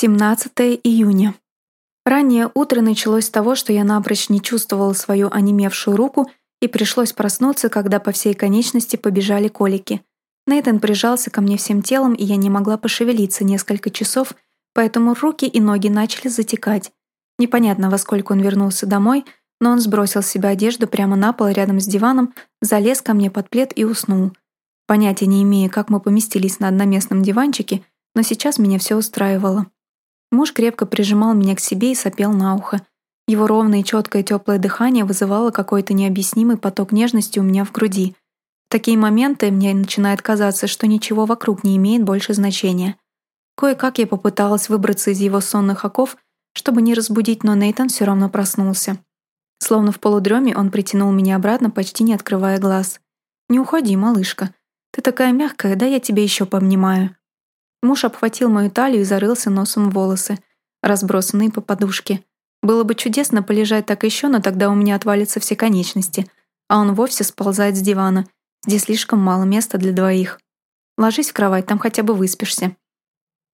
17 июня. Раннее утро началось с того, что я напрочь не чувствовала свою онемевшую руку и пришлось проснуться, когда по всей конечности побежали колики. Нейтан прижался ко мне всем телом, и я не могла пошевелиться несколько часов, поэтому руки и ноги начали затекать. Непонятно, во сколько он вернулся домой, но он сбросил с себя одежду прямо на пол рядом с диваном, залез ко мне под плед и уснул. Понятия не имея, как мы поместились на одноместном диванчике, но сейчас меня все устраивало. Муж крепко прижимал меня к себе и сопел на ухо. Его ровное, четкое, теплое дыхание вызывало какой-то необъяснимый поток нежности у меня в груди. В такие моменты мне начинает казаться, что ничего вокруг не имеет больше значения. Кое-как я попыталась выбраться из его сонных оков, чтобы не разбудить, но Нейтан все равно проснулся. Словно в полудреме он притянул меня обратно, почти не открывая глаз. «Не уходи, малышка. Ты такая мягкая, да я тебя еще пообнимаю». Муж обхватил мою талию и зарылся носом в волосы, разбросанные по подушке. Было бы чудесно полежать так еще, но тогда у меня отвалятся все конечности, а он вовсе сползает с дивана. Здесь слишком мало места для двоих. Ложись в кровать, там хотя бы выспишься.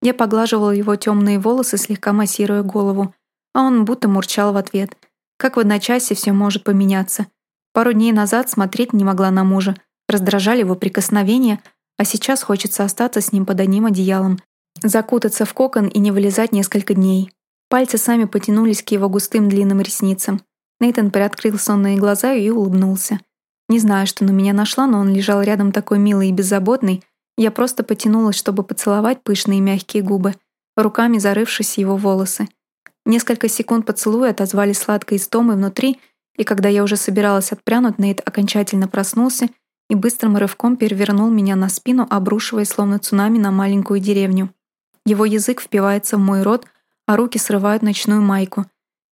Я поглаживала его темные волосы, слегка массируя голову, а он будто мурчал в ответ. Как в одночасье все может поменяться. Пару дней назад смотреть не могла на мужа, раздражали его прикосновения — а сейчас хочется остаться с ним под одним одеялом, закутаться в кокон и не вылезать несколько дней. Пальцы сами потянулись к его густым длинным ресницам. Нейтан приоткрыл сонные глаза и улыбнулся. Не знаю, что на меня нашла, но он лежал рядом такой милый и беззаботный. Я просто потянулась, чтобы поцеловать пышные мягкие губы, руками зарывшись в его волосы. Несколько секунд поцелуя отозвали сладкой истомой внутри, и когда я уже собиралась отпрянуть, Нейт окончательно проснулся и быстрым рывком перевернул меня на спину, обрушивая словно цунами на маленькую деревню. Его язык впивается в мой рот, а руки срывают ночную майку.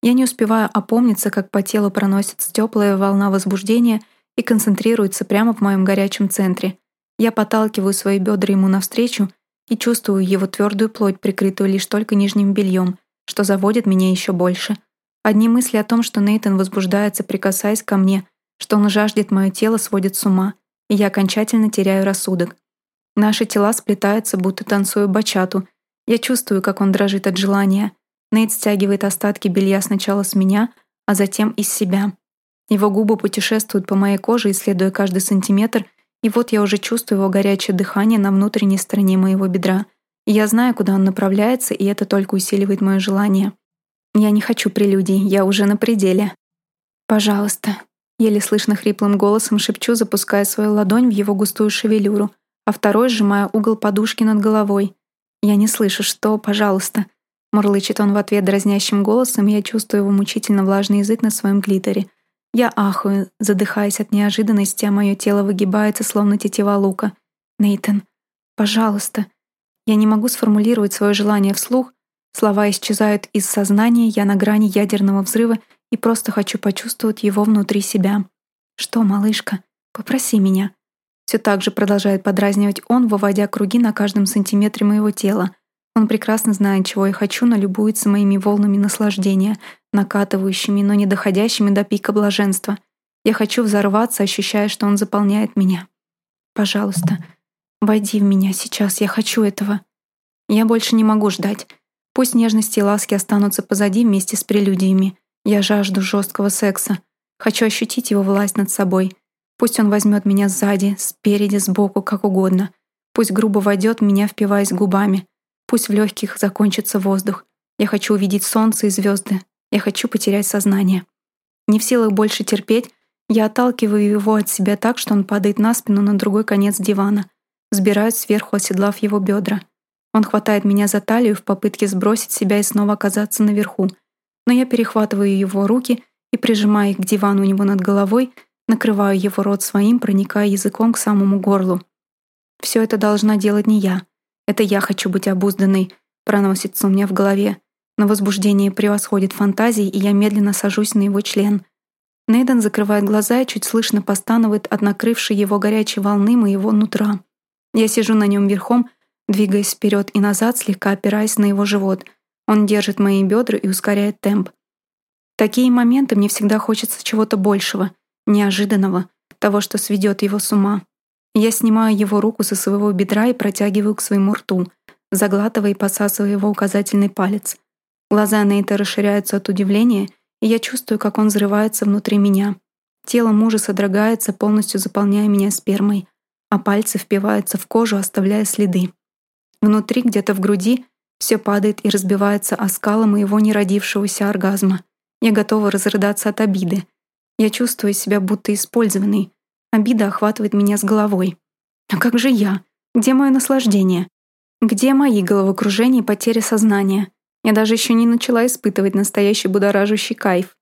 Я не успеваю опомниться, как по телу проносится теплая волна возбуждения и концентрируется прямо в моем горячем центре. Я подталкиваю свои бедра ему навстречу и чувствую его твердую плоть, прикрытую лишь только нижним бельем, что заводит меня еще больше. Одни мысли о том, что Нейтан возбуждается, прикасаясь ко мне, что он жаждет мое тело, сводит с ума я окончательно теряю рассудок. Наши тела сплетаются, будто танцуя бачату. Я чувствую, как он дрожит от желания. Нейт стягивает остатки белья сначала с меня, а затем из себя. Его губы путешествуют по моей коже, исследуя каждый сантиметр, и вот я уже чувствую его горячее дыхание на внутренней стороне моего бедра. Я знаю, куда он направляется, и это только усиливает мое желание. Я не хочу прелюдий, я уже на пределе. «Пожалуйста», Еле слышно хриплым голосом шепчу, запуская свою ладонь в его густую шевелюру, а второй сжимая угол подушки над головой. «Я не слышу, что, пожалуйста». Мурлычет он в ответ дразнящим голосом, и я чувствую его мучительно влажный язык на своем клиторе. Я ахаю, задыхаясь от неожиданности, а мое тело выгибается, словно тетива лука. Нейтан, пожалуйста. Я не могу сформулировать свое желание вслух. Слова исчезают из сознания, я на грани ядерного взрыва и просто хочу почувствовать его внутри себя. «Что, малышка? Попроси меня». Все так же продолжает подразнивать он, выводя круги на каждом сантиметре моего тела. Он прекрасно знает, чего я хочу, но любуется моими волнами наслаждения, накатывающими, но не доходящими до пика блаженства. Я хочу взорваться, ощущая, что он заполняет меня. «Пожалуйста, войди в меня сейчас, я хочу этого». Я больше не могу ждать. Пусть нежности и ласки останутся позади вместе с прелюдиями. Я жажду жесткого секса. Хочу ощутить его власть над собой. Пусть он возьмет меня сзади, спереди, сбоку, как угодно. Пусть грубо войдет меня, впиваясь губами. Пусть в легких закончится воздух. Я хочу увидеть солнце и звезды. Я хочу потерять сознание. Не в силах больше терпеть, я отталкиваю его от себя так, что он падает на спину на другой конец дивана. Сбираюсь сверху, оседлав его бедра. Он хватает меня за талию в попытке сбросить себя и снова оказаться наверху — но я перехватываю его руки и, прижимая их к дивану у него над головой, накрываю его рот своим, проникая языком к самому горлу. Все это должна делать не я. Это я хочу быть обузданной, проносится у меня в голове. Но возбуждение превосходит фантазии, и я медленно сажусь на его член. Нейден закрывает глаза и чуть слышно постанывает от накрывшей его горячей волны моего нутра. Я сижу на нем верхом, двигаясь вперед и назад, слегка опираясь на его живот — он держит мои бедра и ускоряет темп. В такие моменты мне всегда хочется чего-то большего, неожиданного, того, что сведет его с ума. Я снимаю его руку со своего бедра и протягиваю к своему рту. заглатывая и посасывая его указательный палец. Глаза Нейта расширяются от удивления, и я чувствую, как он взрывается внутри меня. Тело мужа содрогается, полностью заполняя меня спермой, а пальцы впиваются в кожу, оставляя следы. Внутри, где-то в груди, все падает и разбивается о скалы моего неродившегося оргазма. Я готова разрыдаться от обиды. Я чувствую себя будто использованной. Обида охватывает меня с головой. А как же я? Где мое наслаждение? Где мои головокружения и потеря сознания? Я даже еще не начала испытывать настоящий будоражащий кайф.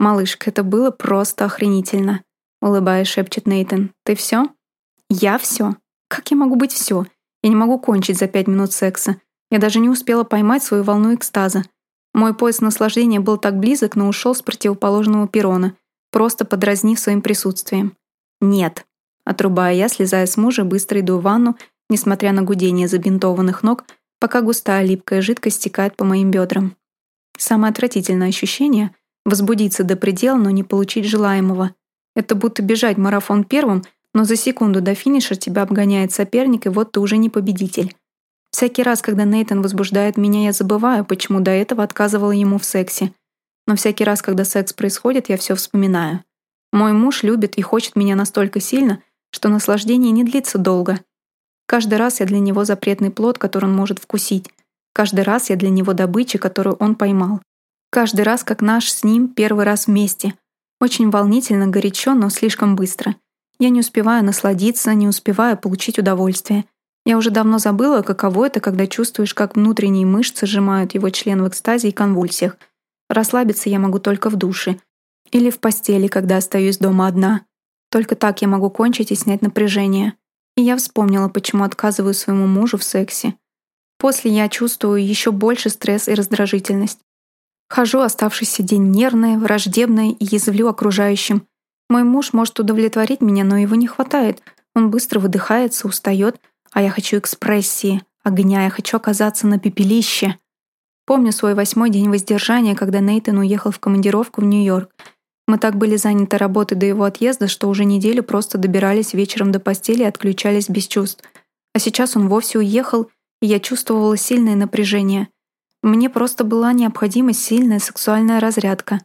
«Малышка, это было просто охренительно», — улыбаясь, шепчет Нейтан. «Ты все? «Я все? Как я могу быть все? Я не могу кончить за пять минут секса. Я даже не успела поймать свою волну экстаза. Мой пояс наслаждения был так близок, но ушел с противоположного перона, просто подразнив своим присутствием. «Нет», — отрубая я, слезая с мужа, быстро иду в ванну, несмотря на гудение забинтованных ног, пока густая липкая жидкость стекает по моим бедрам. Самое отвратительное ощущение — возбудиться до предела, но не получить желаемого. Это будто бежать марафон первым, но за секунду до финиша тебя обгоняет соперник, и вот ты уже не победитель. Всякий раз, когда Нейтан возбуждает меня, я забываю, почему до этого отказывала ему в сексе. Но всякий раз, когда секс происходит, я все вспоминаю. Мой муж любит и хочет меня настолько сильно, что наслаждение не длится долго — Каждый раз я для него запретный плод, который он может вкусить. Каждый раз я для него добыча, которую он поймал. Каждый раз, как наш с ним первый раз вместе. Очень волнительно, горячо, но слишком быстро. Я не успеваю насладиться, не успеваю получить удовольствие. Я уже давно забыла, каково это, когда чувствуешь, как внутренние мышцы сжимают его член в экстазе и конвульсиях. Расслабиться я могу только в душе. Или в постели, когда остаюсь дома одна. Только так я могу кончить и снять напряжение. И я вспомнила, почему отказываю своему мужу в сексе. После я чувствую еще больше стресс и раздражительность. Хожу оставшийся день нервная, враждебная и язвлю окружающим. Мой муж может удовлетворить меня, но его не хватает. Он быстро выдыхается, устает, а я хочу экспрессии, огня, я хочу оказаться на пепелище. Помню свой восьмой день воздержания, когда Нейтан уехал в командировку в Нью-Йорк — мы так были заняты работой до его отъезда, что уже неделю просто добирались вечером до постели и отключались без чувств. А сейчас он вовсе уехал, и я чувствовала сильное напряжение. Мне просто была необходима сильная сексуальная разрядка.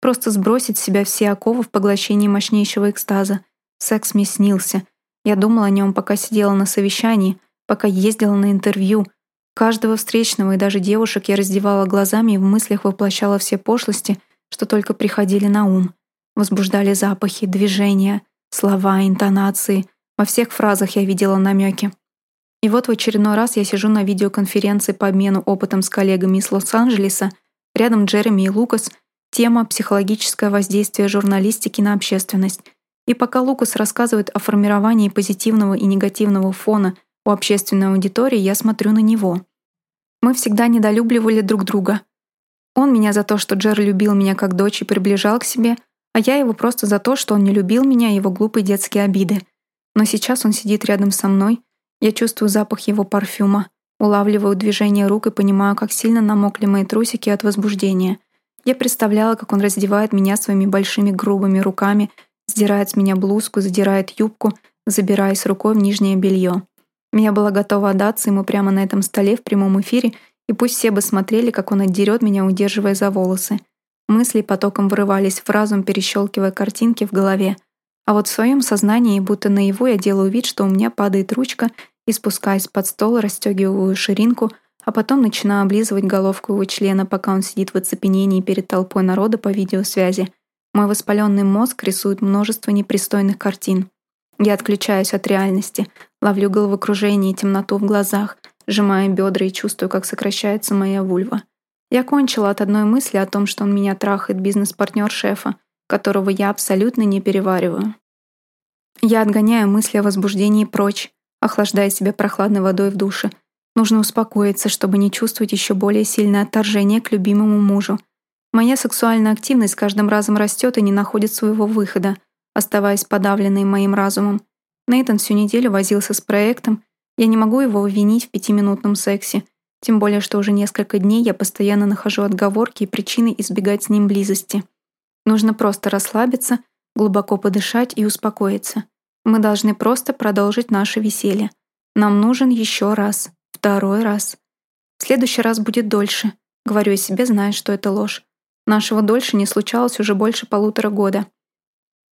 Просто сбросить с себя все оковы в поглощении мощнейшего экстаза. Секс мне снился. Я думала о нем, пока сидела на совещании, пока ездила на интервью. Каждого встречного и даже девушек я раздевала глазами и в мыслях воплощала все пошлости — что только приходили на ум. Возбуждали запахи, движения, слова, интонации. Во всех фразах я видела намеки. И вот в очередной раз я сижу на видеоконференции по обмену опытом с коллегами из Лос-Анджелеса, рядом Джереми и Лукас, тема «Психологическое воздействие журналистики на общественность». И пока Лукас рассказывает о формировании позитивного и негативного фона у общественной аудитории, я смотрю на него. Мы всегда недолюбливали друг друга, он меня за то, что Джер любил меня как дочь и приближал к себе, а я его просто за то, что он не любил меня и его глупые детские обиды. Но сейчас он сидит рядом со мной, я чувствую запах его парфюма, улавливаю движение рук и понимаю, как сильно намокли мои трусики от возбуждения. Я представляла, как он раздевает меня своими большими грубыми руками, сдирает с меня блузку, задирает юбку, забираясь рукой в нижнее белье. Я была готова отдаться ему прямо на этом столе в прямом эфире и пусть все бы смотрели, как он отдерет меня, удерживая за волосы. Мысли потоком вырывались в разум, перещелкивая картинки в голове. А вот в своем сознании, будто наяву, я делаю вид, что у меня падает ручка, и спускаясь под стол, расстегиваю ширинку, а потом начинаю облизывать головку его члена, пока он сидит в оцепенении перед толпой народа по видеосвязи. Мой воспаленный мозг рисует множество непристойных картин. Я отключаюсь от реальности, ловлю головокружение и темноту в глазах — сжимая бедра и чувствую, как сокращается моя вульва. Я кончила от одной мысли о том, что он меня трахает бизнес-партнер шефа, которого я абсолютно не перевариваю. Я отгоняю мысли о возбуждении прочь, охлаждая себя прохладной водой в душе. Нужно успокоиться, чтобы не чувствовать еще более сильное отторжение к любимому мужу. Моя сексуальная активность с каждым разом растет и не находит своего выхода, оставаясь подавленной моим разумом. Нейтан всю неделю возился с проектом, я не могу его винить в пятиминутном сексе, тем более, что уже несколько дней я постоянно нахожу отговорки и причины избегать с ним близости. Нужно просто расслабиться, глубоко подышать и успокоиться. Мы должны просто продолжить наше веселье. Нам нужен еще раз, Второй раз. В следующий раз будет дольше. Говорю я себе, зная, что это ложь. Нашего дольше не случалось уже больше полутора года.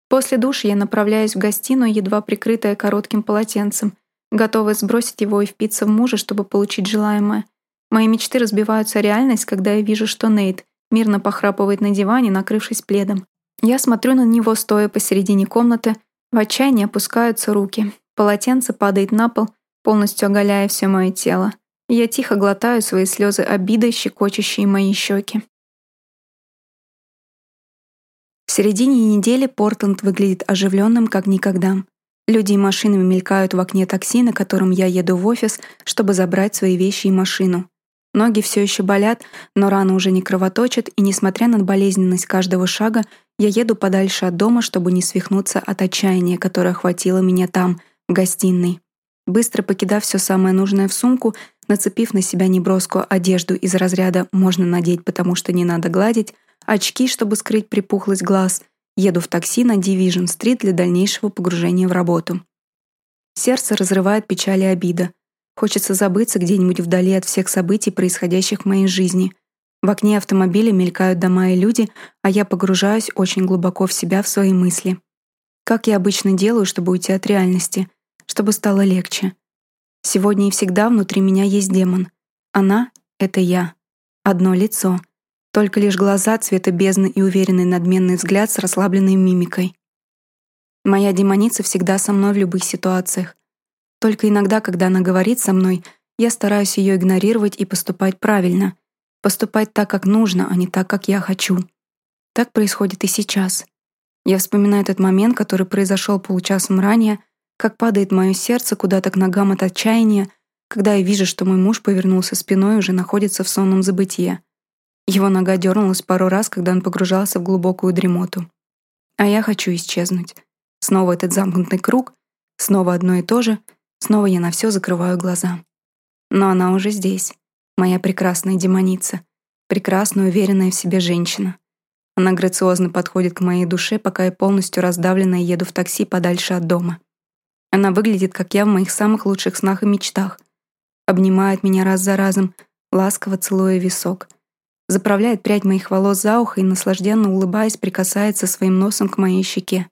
После души я направляюсь в гостиную, едва прикрытая коротким полотенцем, готовая сбросить его и впиться в мужа, чтобы получить желаемое. Мои мечты разбиваются о реальность, когда я вижу, что Нейт мирно похрапывает на диване, накрывшись пледом. Я смотрю на него, стоя посередине комнаты, в отчаянии опускаются руки. Полотенце падает на пол, полностью оголяя все мое тело. Я тихо глотаю свои слезы обиды, щекочущие мои щеки. Середине недели Портленд выглядит оживленным, как никогда. Люди и машины мелькают в окне такси, на котором я еду в офис, чтобы забрать свои вещи и машину. Ноги все еще болят, но рана уже не кровоточит, и, несмотря на болезненность каждого шага, я еду подальше от дома, чтобы не свихнуться от отчаяния, которое охватило меня там, в гостиной. Быстро покидав все самое нужное в сумку, нацепив на себя неброскую одежду из разряда «можно надеть, потому что не надо гладить», очки, чтобы скрыть припухлость глаз, еду в такси на Division-стрит для дальнейшего погружения в работу. Сердце разрывает печаль и обида. Хочется забыться где-нибудь вдали от всех событий, происходящих в моей жизни. В окне автомобиля мелькают дома и люди, а я погружаюсь очень глубоко в себя, в свои мысли. Как я обычно делаю, чтобы уйти от реальности, чтобы стало легче. Сегодня и всегда внутри меня есть демон. Она — это я. Одно лицо — только лишь глаза цвета бездны и уверенный надменный взгляд с расслабленной мимикой. Моя демоница всегда со мной в любых ситуациях. Только иногда, когда она говорит со мной, я стараюсь ее игнорировать и поступать правильно. Поступать так, как нужно, а не так, как я хочу. Так происходит и сейчас. Я вспоминаю этот момент, который произошел получасом ранее, как падает мое сердце куда-то к ногам от отчаяния, когда я вижу, что мой муж повернулся спиной и уже находится в сонном забытье. Его нога дернулась пару раз, когда он погружался в глубокую дремоту. А я хочу исчезнуть. Снова этот замкнутый круг, снова одно и то же, снова я на все закрываю глаза. Но она уже здесь, моя прекрасная демоница, прекрасная, уверенная в себе женщина. Она грациозно подходит к моей душе, пока я полностью раздавленная еду в такси подальше от дома. Она выглядит, как я в моих самых лучших снах и мечтах. Обнимает меня раз за разом, ласково целуя висок — заправляет прядь моих волос за ухо и, наслажденно улыбаясь, прикасается своим носом к моей щеке.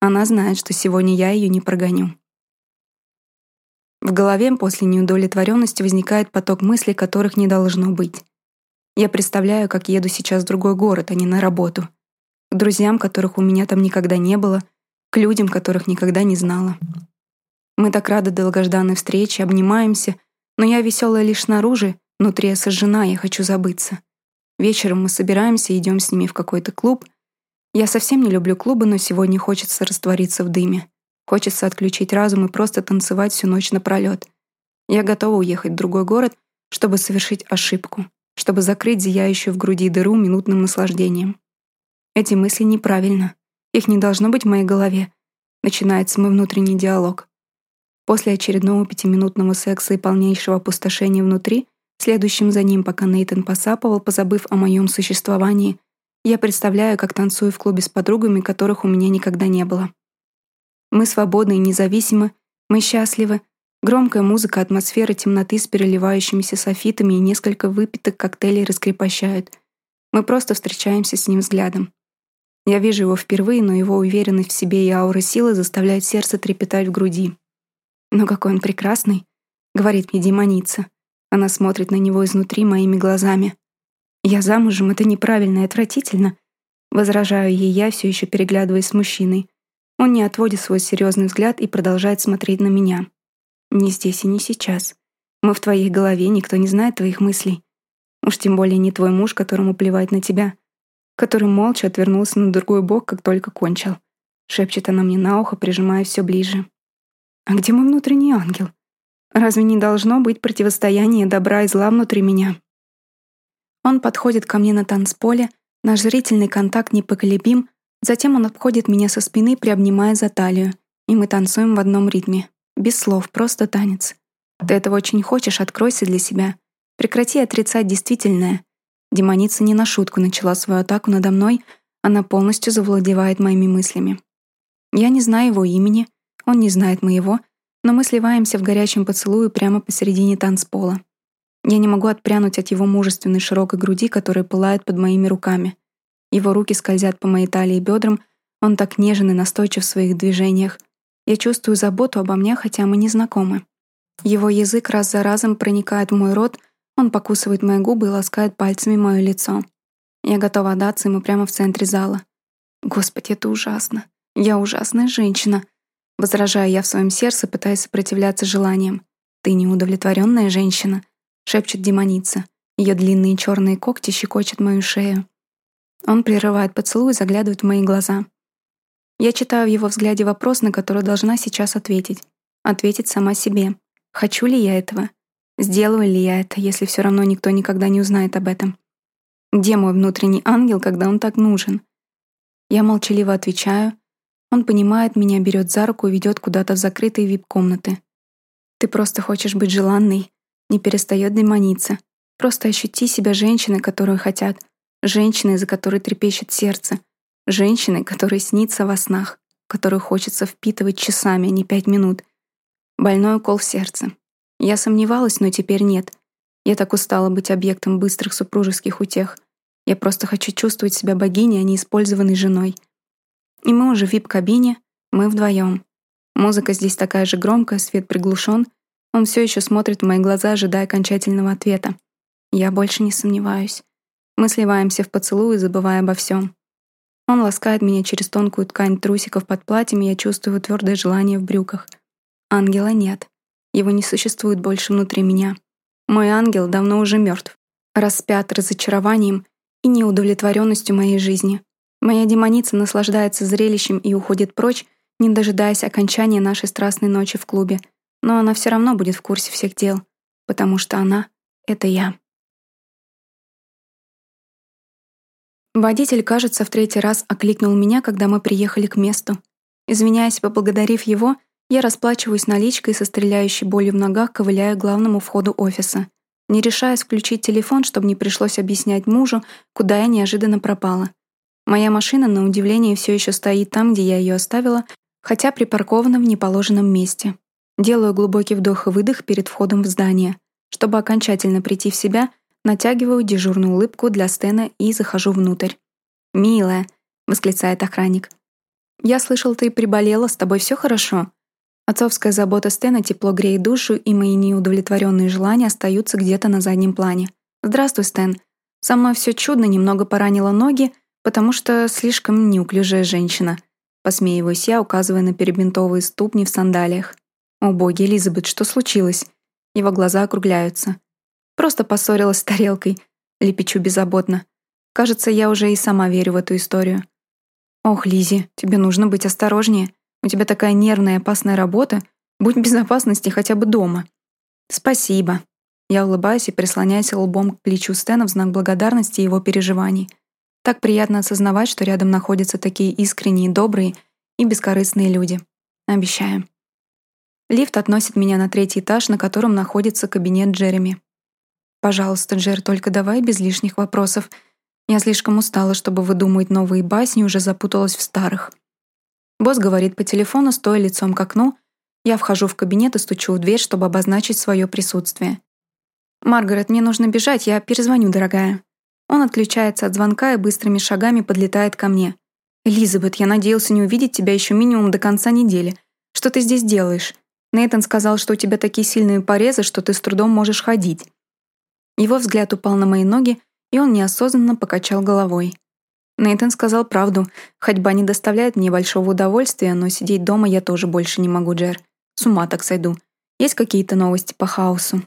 Она знает, что сегодня я ее не прогоню. В голове после неудовлетворенности возникает поток мыслей, которых не должно быть. Я представляю, как еду сейчас в другой город, а не на работу. К друзьям, которых у меня там никогда не было, к людям, которых никогда не знала. Мы так рады долгожданной встрече, обнимаемся, но я веселая лишь снаружи, внутри я сожжена, я хочу забыться. Вечером мы собираемся и идем с ними в какой-то клуб. Я совсем не люблю клубы, но сегодня хочется раствориться в дыме. Хочется отключить разум и просто танцевать всю ночь напролёт. Я готова уехать в другой город, чтобы совершить ошибку, чтобы закрыть зияющую в груди дыру минутным наслаждением. Эти мысли неправильно. Их не должно быть в моей голове. Начинается мой внутренний диалог. После очередного пятиминутного секса и полнейшего опустошения внутри Следующим за ним, пока Нейтан посапывал, позабыв о моем существовании, я представляю, как танцую в клубе с подругами, которых у меня никогда не было. Мы свободны и независимы, мы счастливы. Громкая музыка, атмосфера темноты с переливающимися софитами и несколько выпитых коктейлей раскрепощают. Мы просто встречаемся с ним взглядом. Я вижу его впервые, но его уверенность в себе и аура силы заставляют сердце трепетать в груди. «Но какой он прекрасный!» — говорит мне демоница. Она смотрит на него изнутри моими глазами. «Я замужем, это неправильно и отвратительно», возражаю ей я, все еще переглядываясь с мужчиной. Он не отводит свой серьезный взгляд и продолжает смотреть на меня. «Не здесь и не сейчас. Мы в твоей голове, никто не знает твоих мыслей. Уж тем более не твой муж, которому плевать на тебя, который молча отвернулся на другой бок, как только кончил. Шепчет она мне на ухо, прижимая все ближе. «А где мой внутренний ангел?» Разве не должно быть противостояние добра и зла внутри меня? Он подходит ко мне на танцполе, наш зрительный контакт непоколебим, затем он обходит меня со спины, приобнимая за талию, и мы танцуем в одном ритме. Без слов, просто танец. Ты этого очень хочешь, откройся для себя. Прекрати отрицать действительное. Демоница не на шутку начала свою атаку надо мной, она полностью завладевает моими мыслями. Я не знаю его имени, он не знает моего, но мы сливаемся в горячем поцелуе прямо посередине танцпола. Я не могу отпрянуть от его мужественной широкой груди, которая пылает под моими руками. Его руки скользят по моей талии и бедрам, он так нежен и настойчив в своих движениях. Я чувствую заботу обо мне, хотя мы не знакомы. Его язык раз за разом проникает в мой рот, он покусывает мои губы и ласкает пальцами мое лицо. Я готова отдаться ему прямо в центре зала. Господи, это ужасно. Я ужасная женщина. Возражаю я в своем сердце, пытаясь сопротивляться желаниям. Ты неудовлетворенная женщина, шепчет демоница. Ее длинные черные когти щекочут мою шею. Он прерывает поцелуй и заглядывает в мои глаза. Я читаю в его взгляде вопрос, на который должна сейчас ответить. Ответить сама себе. Хочу ли я этого? Сделаю ли я это, если все равно никто никогда не узнает об этом? Где мой внутренний ангел, когда он так нужен? Я молчаливо отвечаю. Он понимает меня, берет за руку и ведет куда-то в закрытые вип-комнаты. Ты просто хочешь быть желанной, не перестает демониться. Просто ощути себя женщиной, которую хотят, женщиной, за которой трепещет сердце, женщиной, которой снится во снах, которую хочется впитывать часами, а не пять минут. Больной укол в сердце. Я сомневалась, но теперь нет. Я так устала быть объектом быстрых супружеских утех. Я просто хочу чувствовать себя богиней, а не использованной женой. И мы уже в вип-кабине, мы вдвоем. Музыка здесь такая же громкая, свет приглушен. Он все еще смотрит в мои глаза, ожидая окончательного ответа. Я больше не сомневаюсь. Мы сливаемся в поцелуй, забывая обо всем. Он ласкает меня через тонкую ткань трусиков под платьем, и я чувствую твердое желание в брюках — Ангела нет. Его не существует больше внутри меня. Мой ангел давно уже мертв, распят разочарованием и неудовлетворенностью моей жизни. Моя демоница наслаждается зрелищем и уходит прочь, не дожидаясь окончания нашей страстной ночи в клубе. Но она все равно будет в курсе всех дел, потому что она — это я. Водитель, кажется, в третий раз окликнул меня, когда мы приехали к месту. Извиняясь, поблагодарив его, я расплачиваюсь наличкой со стреляющей болью в ногах, ковыляя к главному входу офиса. Не решаясь включить телефон, чтобы не пришлось объяснять мужу, куда я неожиданно пропала. Моя машина, на удивление, все еще стоит там, где я ее оставила, хотя припаркована в неположенном месте. Делаю глубокий вдох и выдох перед входом в здание. Чтобы окончательно прийти в себя, натягиваю дежурную улыбку для Стена и захожу внутрь. «Милая», — восклицает охранник. «Я слышал, ты приболела, с тобой все хорошо?» Отцовская забота Стена тепло греет душу, и мои неудовлетворенные желания остаются где-то на заднем плане. «Здравствуй, Стэн. Со мной все чудно, немного поранила ноги, потому что слишком неуклюжая женщина». Посмеиваюсь я, указывая на перебинтовые ступни в сандалиях. «О боги, Элизабет, что случилось?» Его глаза округляются. «Просто поссорилась с тарелкой», — лепечу беззаботно. «Кажется, я уже и сама верю в эту историю». «Ох, Лизи, тебе нужно быть осторожнее. У тебя такая нервная и опасная работа. Будь в безопасности хотя бы дома». «Спасибо». Я улыбаюсь и прислоняюсь лбом к плечу Стэна в знак благодарности и его переживаний. Так приятно осознавать, что рядом находятся такие искренние, добрые и бескорыстные люди. Обещаю. Лифт относит меня на третий этаж, на котором находится кабинет Джереми. «Пожалуйста, Джер, только давай без лишних вопросов. Я слишком устала, чтобы выдумывать новые басни, уже запуталась в старых». Босс говорит по телефону, стоя лицом к окну. Я вхожу в кабинет и стучу в дверь, чтобы обозначить свое присутствие. «Маргарет, мне нужно бежать, я перезвоню, дорогая». Он отключается от звонка и быстрыми шагами подлетает ко мне. «Элизабет, я надеялся не увидеть тебя еще минимум до конца недели. Что ты здесь делаешь? Нейтан сказал, что у тебя такие сильные порезы, что ты с трудом можешь ходить». Его взгляд упал на мои ноги, и он неосознанно покачал головой. Нейтан сказал правду. Ходьба не доставляет мне большого удовольствия, но сидеть дома я тоже больше не могу, Джер. С ума так сойду. Есть какие-то новости по хаосу?»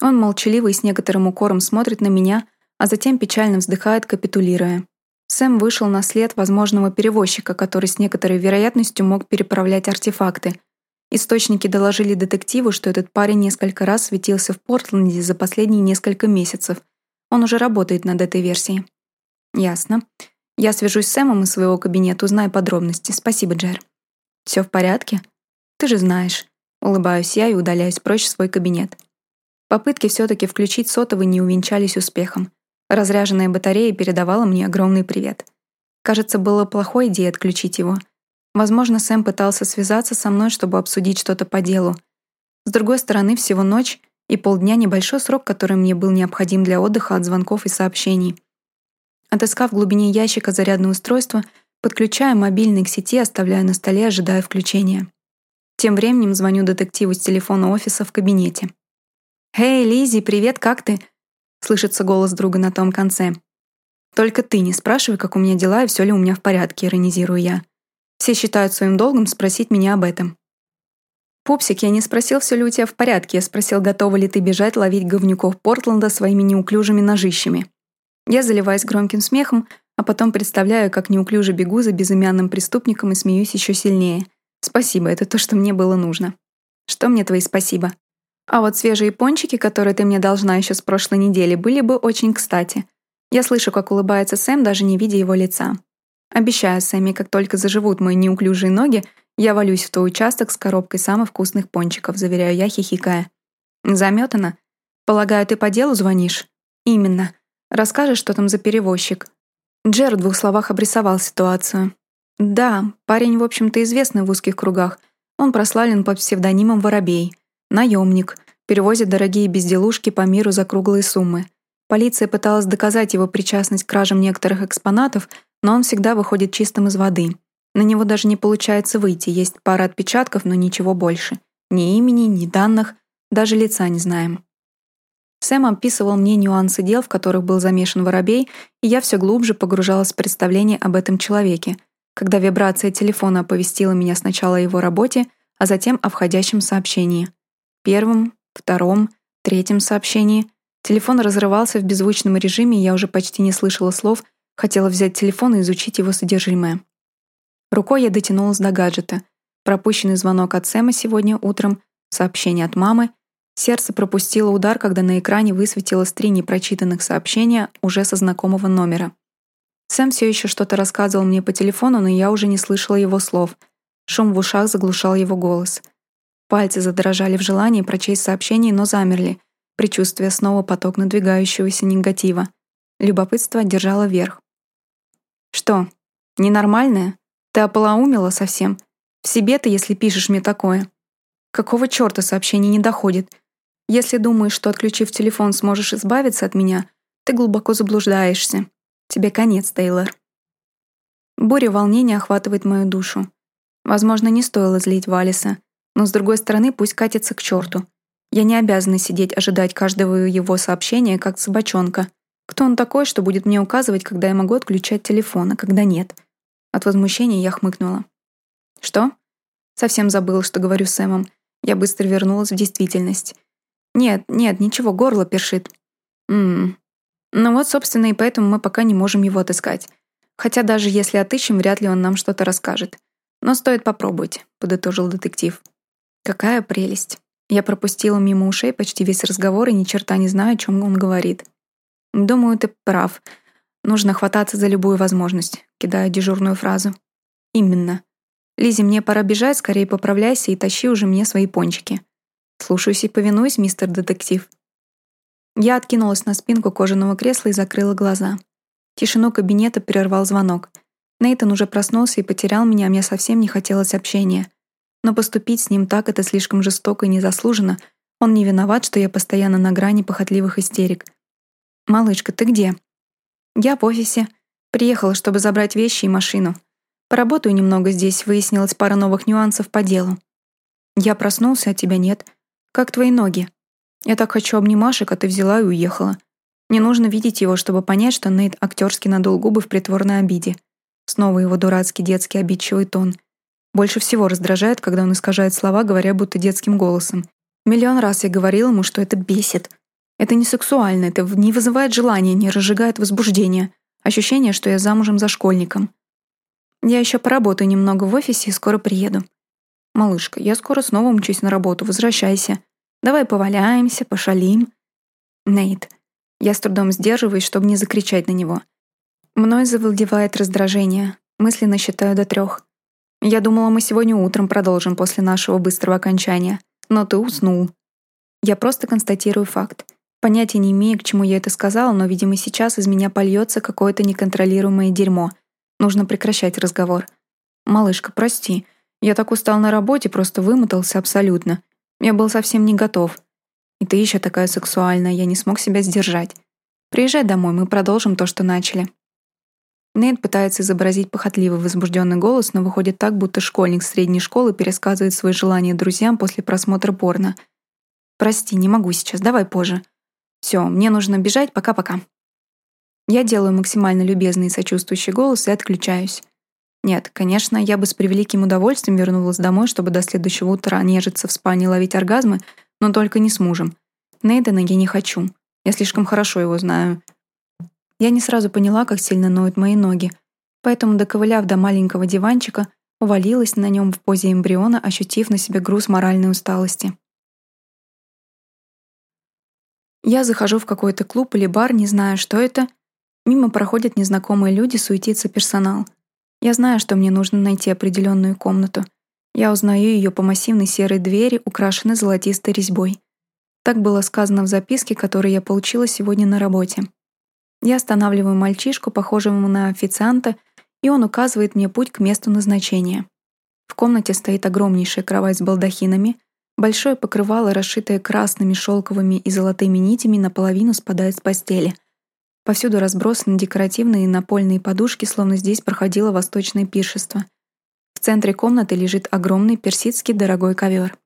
Он молчаливо и с некоторым укором смотрит на меня, а затем печально вздыхает, капитулируя. Сэм вышел на след возможного перевозчика, который с некоторой вероятностью мог переправлять артефакты. Источники доложили детективу, что этот парень несколько раз светился в Портленде за последние несколько месяцев. Он уже работает над этой версией. «Ясно. Я свяжусь с Сэмом из своего кабинета, узнаю подробности. Спасибо, Джер». «Все в порядке? Ты же знаешь». Улыбаюсь я и удаляюсь прочь в свой кабинет. Попытки все-таки включить сотовый не увенчались успехом. Разряженная батарея передавала мне огромный привет. Кажется, было плохой идеей отключить его. Возможно, Сэм пытался связаться со мной, чтобы обсудить что-то по делу. С другой стороны, всего ночь и полдня — небольшой срок, который мне был необходим для отдыха от звонков и сообщений. Отыскав в глубине ящика зарядное устройство, подключаю мобильный к сети, оставляю на столе, ожидая включения. Тем временем звоню детективу с телефона офиса в кабинете. «Эй, Лизи, привет, как ты?» — слышится голос друга на том конце. «Только ты не спрашивай, как у меня дела и все ли у меня в порядке», — иронизирую я. Все считают своим долгом спросить меня об этом. «Пупсик, я не спросил, все ли у тебя в порядке, я спросил, готова ли ты бежать ловить говнюков Портленда своими неуклюжими ножищами». Я заливаюсь громким смехом, а потом представляю, как неуклюже бегу за безымянным преступником и смеюсь еще сильнее. Спасибо, это то, что мне было нужно. Что мне твои спасибо? А вот свежие пончики, которые ты мне должна еще с прошлой недели, были бы очень кстати. Я слышу, как улыбается Сэм, даже не видя его лица. Обещаю, Сэмми, как только заживут мои неуклюжие ноги, я валюсь в твой участок с коробкой самых вкусных пончиков, заверяю я, хихикая. Заметана? Полагаю, ты по делу звонишь? Именно. Расскажешь, что там за перевозчик. Джер в двух словах обрисовал ситуацию. Да, парень, в общем-то, известный в узких кругах. Он прославлен под псевдонимом Воробей. Наемник. Перевозит дорогие безделушки по миру за круглые суммы. Полиция пыталась доказать его причастность к кражам некоторых экспонатов, но он всегда выходит чистым из воды. На него даже не получается выйти, есть пара отпечатков, но ничего больше. Ни имени, ни данных, даже лица не знаем. Сэм описывал мне нюансы дел, в которых был замешан воробей, и я все глубже погружалась в представление об этом человеке, когда вибрация телефона оповестила меня сначала о его работе, а затем о входящем сообщении. Первом, втором, третьем сообщении. Телефон разрывался в беззвучном режиме, и я уже почти не слышала слов, хотела взять телефон и изучить его содержимое. Рукой я дотянулась до гаджета. Пропущенный звонок от Сэма сегодня утром, сообщение от мамы. Сердце пропустило удар, когда на экране высветилось три непрочитанных сообщения уже со знакомого номера. Сэм все еще что-то рассказывал мне по телефону, но я уже не слышала его слов. Шум в ушах заглушал его голос. Пальцы задрожали в желании прочесть сообщение, но замерли, предчувствуя снова поток надвигающегося негатива. Любопытство держало верх. «Что, ненормальная? Ты ополоумела совсем? В себе ты, если пишешь мне такое? Какого чёрта сообщение не доходит? Если думаешь, что, отключив телефон, сможешь избавиться от меня, ты глубоко заблуждаешься. Тебе конец, Тейлор». Буря волнения охватывает мою душу. Возможно, не стоило злить Валиса, но, с другой стороны, пусть катится к черту. Я не обязана сидеть ожидать каждого его сообщения, как собачонка. Кто он такой, что будет мне указывать, когда я могу отключать телефон, а когда нет? От возмущения я хмыкнула. «Что?» Совсем забыла, что говорю с Сэмом. Я быстро вернулась в действительность. «Нет, нет, ничего, горло першит». «Ммм». Ну вот, собственно, и поэтому мы пока не можем его отыскать. Хотя даже если отыщем, вряд ли он нам что-то расскажет. Но стоит попробовать», — подытожил детектив. «Какая прелесть». Я пропустила мимо ушей почти весь разговор и ни черта не знаю, о чем он говорит. «Думаю, ты прав. Нужно хвататься за любую возможность», — кидая дежурную фразу. «Именно. Лизи, мне пора бежать, скорее поправляйся и тащи уже мне свои пончики». «Слушаюсь и повинуюсь, мистер детектив». Я откинулась на спинку кожаного кресла и закрыла глаза. Тишину кабинета прервал звонок. Нейтан уже проснулся и потерял меня, а мне совсем не хотелось общения. Но поступить с ним так — это слишком жестоко и незаслуженно. Он не виноват, что я постоянно на грани похотливых истерик. «Малышка, ты где?» «Я в офисе. Приехала, чтобы забрать вещи и машину. Поработаю немного здесь, выяснилась пара новых нюансов по делу. Я проснулся, а тебя нет. Как твои ноги? Я так хочу обнимашек, а ты взяла и уехала. Не нужно видеть его, чтобы понять, что Нейт актерски надул губы в притворной обиде. Снова его дурацкий детский обидчивый тон. Больше всего раздражает, когда он искажает слова, говоря будто детским голосом. Миллион раз я говорил ему, что это бесит. Это не сексуально, это не вызывает желания, не разжигает возбуждение. Ощущение, что я замужем за школьником. Я еще поработаю немного в офисе и скоро приеду. Малышка, я скоро снова мчусь на работу, возвращайся. Давай поваляемся, пошалим. Нейт. Я с трудом сдерживаюсь, чтобы не закричать на него. Мной завладевает раздражение. Мысленно считаю до трех. Я думала, мы сегодня утром продолжим после нашего быстрого окончания. Но ты уснул. Я просто констатирую факт. Понятия не имею, к чему я это сказала, но, видимо, сейчас из меня польется какое-то неконтролируемое дерьмо. Нужно прекращать разговор. «Малышка, прости. Я так устал на работе, просто вымотался абсолютно. Я был совсем не готов. И ты еще такая сексуальная, я не смог себя сдержать. Приезжай домой, мы продолжим то, что начали». Нейт пытается изобразить похотливый возбужденный голос, но выходит так, будто школьник средней школы пересказывает свои желания друзьям после просмотра порно. «Прости, не могу сейчас, давай позже. Все, мне нужно бежать, пока-пока». Я делаю максимально любезный и сочувствующий голос и отключаюсь. Нет, конечно, я бы с превеликим удовольствием вернулась домой, чтобы до следующего утра нежиться в спальне ловить оргазмы, но только не с мужем. Нейдена я не хочу. Я слишком хорошо его знаю. Я не сразу поняла, как сильно ноют мои ноги, поэтому, доковыляв до маленького диванчика, увалилась на нем в позе эмбриона, ощутив на себе груз моральной усталости. Я захожу в какой-то клуб или бар, не зная, что это. Мимо проходят незнакомые люди, суетится персонал. Я знаю, что мне нужно найти определенную комнату. Я узнаю ее по массивной серой двери, украшенной золотистой резьбой. Так было сказано в записке, которую я получила сегодня на работе. Я останавливаю мальчишку, похожего на официанта, и он указывает мне путь к месту назначения. В комнате стоит огромнейшая кровать с балдахинами, большое покрывало, расшитое красными шелковыми и золотыми нитями, наполовину спадает с постели. Повсюду разбросаны декоративные напольные подушки, словно здесь проходило восточное пиршество. В центре комнаты лежит огромный персидский дорогой ковер.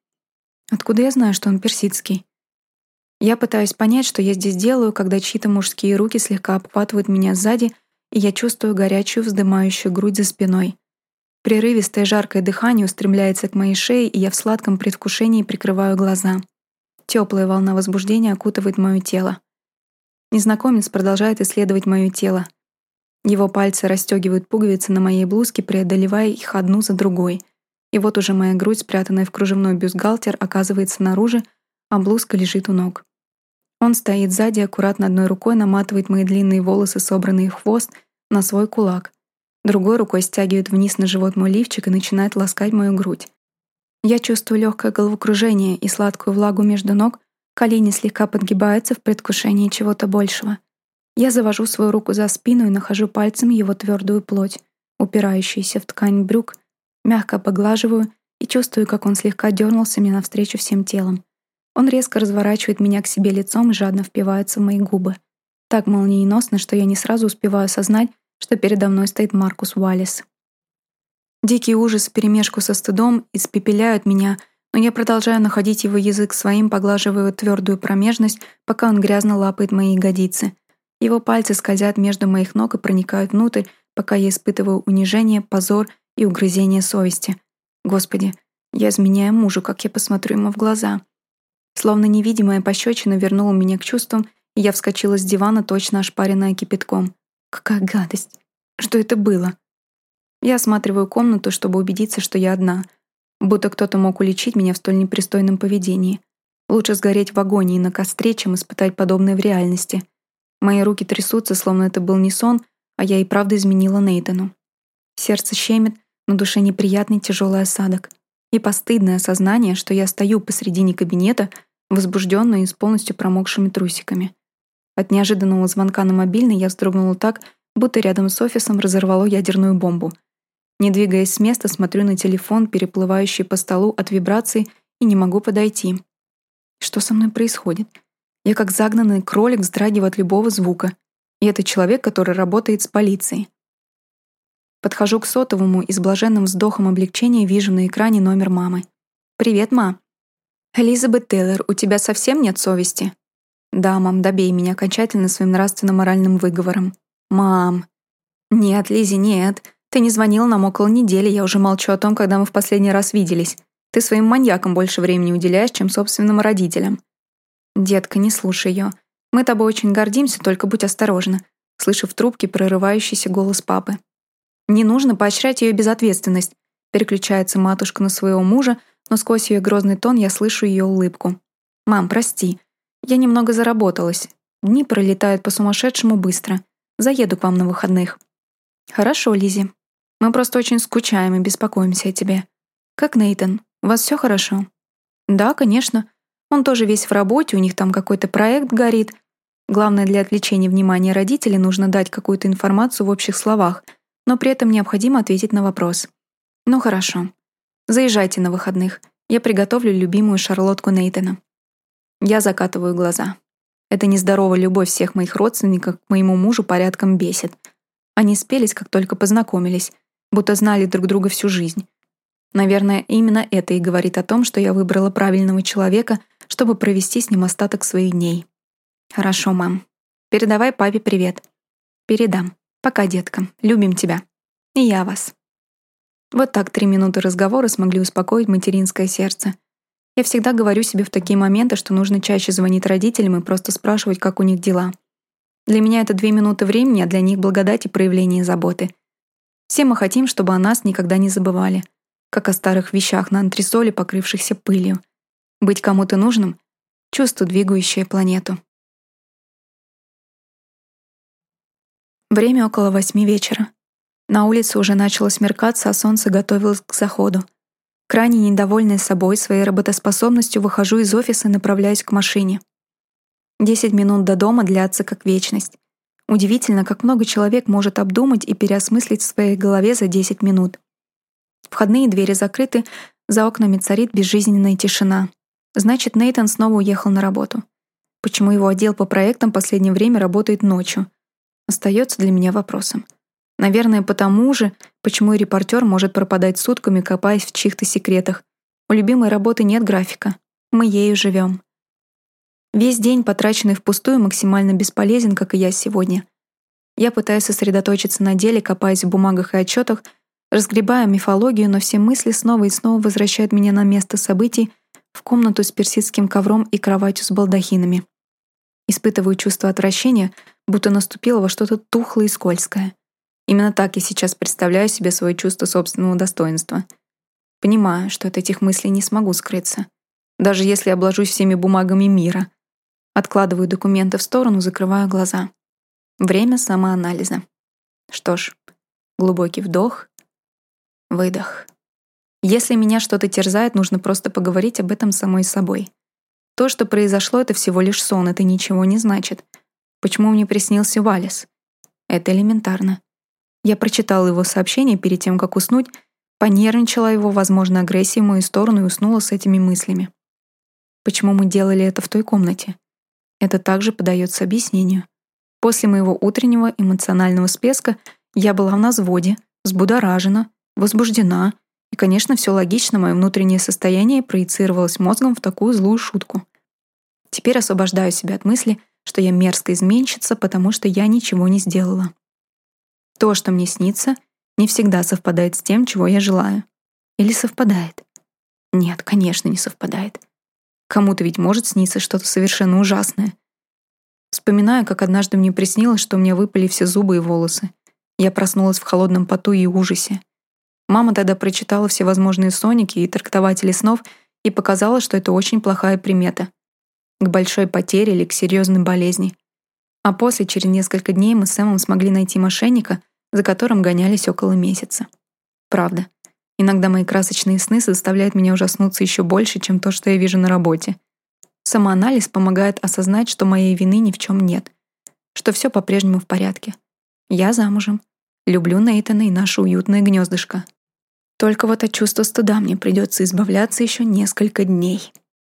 Откуда я знаю, что он персидский? Я пытаюсь понять, что я здесь делаю, когда чьи-то мужские руки слегка обхватывают меня сзади, и я чувствую горячую, вздымающую грудь за спиной. Прерывистое жаркое дыхание устремляется к моей шее, и я в сладком предвкушении прикрываю глаза. Теплая волна возбуждения окутывает мое тело. Незнакомец продолжает исследовать мое тело. Его пальцы расстегивают пуговицы на моей блузке, преодолевая их одну за другой. И вот уже моя грудь, спрятанная в кружевной бюстгальтер, оказывается наружу, а блузка лежит у ног. Он стоит сзади, аккуратно одной рукой наматывает мои длинные волосы, собранные в хвост, на свой кулак. Другой рукой стягивает вниз на живот мой лифчик и начинает ласкать мою грудь. Я чувствую легкое головокружение и сладкую влагу между ног, колени слегка подгибаются в предвкушении чего-то большего. Я завожу свою руку за спину и нахожу пальцем его твердую плоть, упирающуюся в ткань брюк, мягко поглаживаю и чувствую, как он слегка дернулся мне навстречу всем телом. Он резко разворачивает меня к себе лицом и жадно впивается в мои губы. Так молниеносно, что я не сразу успеваю осознать, что передо мной стоит Маркус Уаллес. Дикий ужас вперемешку со стыдом испепеляют меня, но я продолжаю находить его язык своим, поглаживая твердую промежность, пока он грязно лапает мои ягодицы. Его пальцы скользят между моих ног и проникают внутрь, пока я испытываю унижение, позор и угрызение совести. Господи, я изменяю мужу, как я посмотрю ему в глаза. Словно невидимая пощечина вернула меня к чувствам, и я вскочила с дивана, точно ошпаренная кипятком. Какая гадость! Что это было? Я осматриваю комнату, чтобы убедиться, что я одна. Будто кто-то мог уличить меня в столь непристойном поведении. Лучше сгореть в агонии на костре, чем испытать подобное в реальности. Мои руки трясутся, словно это был не сон, а я и правда изменила Нейтану. Сердце щемит, на душе неприятный тяжелый осадок. И постыдное осознание, что я стою посредине кабинета, возбужденная и с полностью промокшими трусиками. От неожиданного звонка на мобильный я вздрогнула так, будто рядом с офисом разорвало ядерную бомбу. Не двигаясь с места, смотрю на телефон, переплывающий по столу от вибраций, и не могу подойти. Что со мной происходит? Я как загнанный кролик вздрагиваю от любого звука. И это человек, который работает с полицией. Подхожу к сотовому и с блаженным вздохом облегчения вижу на экране номер мамы. «Привет, ма». «Элизабет Тейлор, у тебя совсем нет совести?» «Да, мам, добей меня окончательно своим нравственно-моральным выговором». «Мам». «Нет, Лизи, нет. Ты не звонила нам около недели, я уже молчу о том, когда мы в последний раз виделись. Ты своим маньякам больше времени уделяешь, чем собственным родителям». «Детка, не слушай ее. Мы тобой очень гордимся, только будь осторожна», слышу в трубке прорывающийся голос папы. Не нужно поощрять ее безответственность. Переключается матушка на своего мужа, но сквозь ее грозный тон я слышу ее улыбку. «Мам, прости. Я немного заработалась. Дни пролетают по-сумасшедшему быстро. Заеду к вам на выходных». «Хорошо, Лизи. Мы просто очень скучаем и беспокоимся о тебе. Как Нейтан? У вас все хорошо?» «Да, конечно. Он тоже весь в работе, у них там какой-то проект горит. Главное, для отвлечения внимания родителей нужно дать какую-то информацию в общих словах — но при этом необходимо ответить на вопрос. Ну хорошо. Заезжайте на выходных. Я приготовлю любимую шарлотку Нейтана. Я закатываю глаза. Эта нездоровая любовь всех моих родственников к моему мужу порядком бесит. Они спелись, как только познакомились, будто знали друг друга всю жизнь. Наверное, именно это и говорит о том, что я выбрала правильного человека, чтобы провести с ним остаток своих дней. Хорошо, мам. Передавай папе привет. Передам. Пока, детка. Любим тебя. И я вас. Вот так три минуты разговора смогли успокоить материнское сердце. Я всегда говорю себе в такие моменты, что нужно чаще звонить родителям и просто спрашивать, как у них дела. Для меня это две минуты времени, а для них благодать и проявление заботы. Все мы хотим, чтобы о нас никогда не забывали, как о старых вещах на антресоле, покрывшихся пылью. Быть кому-то нужным — чувство, двигающее планету. Время около восьми вечера. На улице уже начало смеркаться, а солнце готовилось к заходу. Крайне недовольная собой, своей работоспособностью, выхожу из офиса и направляюсь к машине. Десять минут до дома длятся как вечность. Удивительно, как много человек может обдумать и переосмыслить в своей голове за 10 минут. Входные двери закрыты, за окнами царит безжизненная тишина. Значит, Нейтан снова уехал на работу. Почему его отдел по проектам в последнее время работает ночью? Остается для меня вопросом. Наверное, потому же, почему и репортер может пропадать сутками, копаясь в чьих-то секретах. У любимой работы нет графика. Мы ею живем. Весь день, потраченный впустую, максимально бесполезен, как и я сегодня. Я пытаюсь сосредоточиться на деле, копаясь в бумагах и отчетах, разгребая мифологию, но все мысли снова и снова возвращают меня на место событий, в комнату с персидским ковром и кроватью с балдахинами. Испытываю чувство отвращения, будто наступило во что-то тухлое и скользкое. Именно так я сейчас представляю себе свое чувство собственного достоинства. Понимаю, что от этих мыслей не смогу скрыться. Даже если обложусь всеми бумагами мира. Откладываю документы в сторону, закрываю глаза. Время самоанализа. Что ж, глубокий вдох, выдох. Если меня что-то терзает, нужно просто поговорить об этом самой собой. То, что произошло, это всего лишь сон, это ничего не значит. Почему мне приснился Валис? Это элементарно. Я прочитала его сообщение перед тем, как уснуть, понервничала его возможной агрессией в мою сторону и уснула с этими мыслями. Почему мы делали это в той комнате? Это также подается объяснению. После моего утреннего эмоционального спеска я была в назводе, взбудоражена, возбуждена, и, конечно, все логично, мое внутреннее состояние проецировалось мозгом в такую злую шутку. Теперь освобождаю себя от мысли, что я мерзкая изменщица, потому что я ничего не сделала. То, что мне снится, не всегда совпадает с тем, чего я желаю. Или совпадает? Нет, конечно, не совпадает. Кому-то ведь может сниться что-то совершенно ужасное. Вспоминаю, как однажды мне приснилось, что у меня выпали все зубы и волосы. Я проснулась в холодном поту и ужасе. Мама тогда прочитала всевозможные соники и трактователи снов и показала, что это очень плохая примета. К большой потере или к серьезной болезни. А после, через несколько дней, мы с Сэмом смогли найти мошенника, за которым гонялись около месяца. Правда. Иногда мои красочные сны заставляют меня ужаснуться еще больше, чем то, что я вижу на работе. Самоанализ помогает осознать, что моей вины ни в чем нет, что все по-прежнему в порядке. Я замужем. Люблю Нейтана и наше уютное гнездышко. Только вот от чувства стыда мне придется избавляться еще несколько дней.